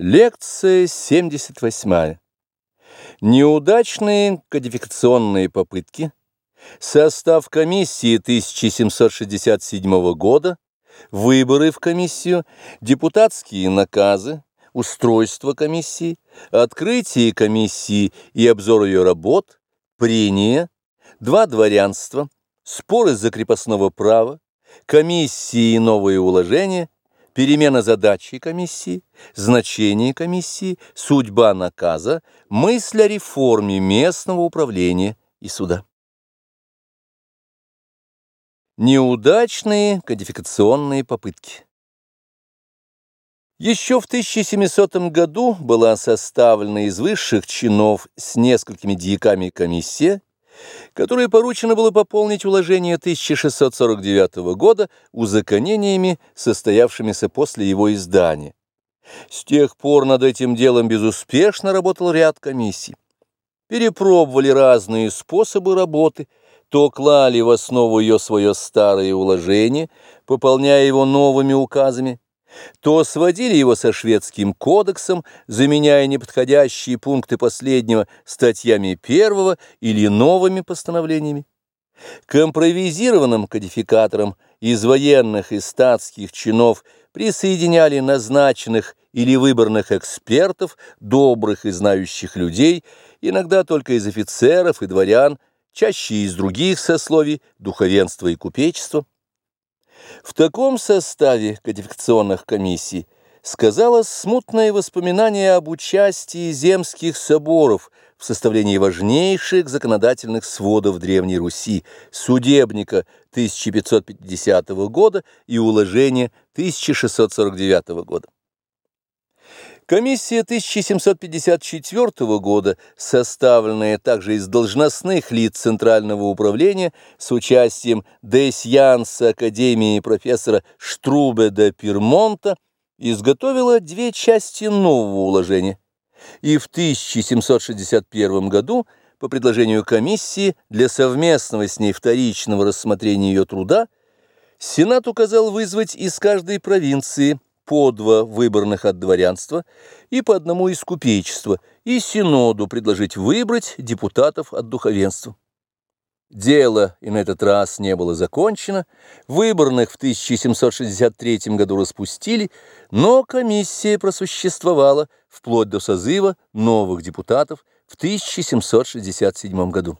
Лекция 78. Неудачные кодификационные попытки. Состав комиссии 1767 года. Выборы в комиссию. Депутатские наказы. Устройство комиссии. Открытие комиссии и обзор ее работ. Прения. Два дворянства. Споры за крепостного права. Комиссии и новые уложения перемена задачи комиссии, значение комиссии, судьба наказа, мысль о реформе местного управления и суда. Неудачные кодификационные попытки Еще в 1700 году была составлена из высших чинов с несколькими дьяками комиссия, которое поручено было пополнить уложение 1649 года узаконениями, состоявшимися после его издания. С тех пор над этим делом безуспешно работал ряд комиссий. Перепробовали разные способы работы, то клали в основу ее свое старое уложение, пополняя его новыми указами, то сводили его со шведским кодексом, заменяя неподходящие пункты последнего статьями первого или новыми постановлениями. К кодификаторам из военных и статских чинов присоединяли назначенных или выборных экспертов, добрых и знающих людей, иногда только из офицеров и дворян, чаще из других сословий, духовенства и купечества. В таком составе кодификационных комиссий сказалось смутное воспоминание об участии земских соборов в составлении важнейших законодательных сводов Древней Руси, судебника 1550 года и уложения 1649 года. Комиссия 1754 года, составленная также из должностных лиц Центрального управления с участием Десьянса Академии профессора Штрубе де Пирмонта, изготовила две части нового уложения. И в 1761 году по предложению комиссии для совместного с ней вторичного рассмотрения ее труда Сенат указал вызвать из каждой провинции по два выборных от дворянства и по одному из купечества, и Синоду предложить выбрать депутатов от духовенства. Дело и на этот раз не было закончено, выборных в 1763 году распустили, но комиссия просуществовала вплоть до созыва новых депутатов в 1767 году.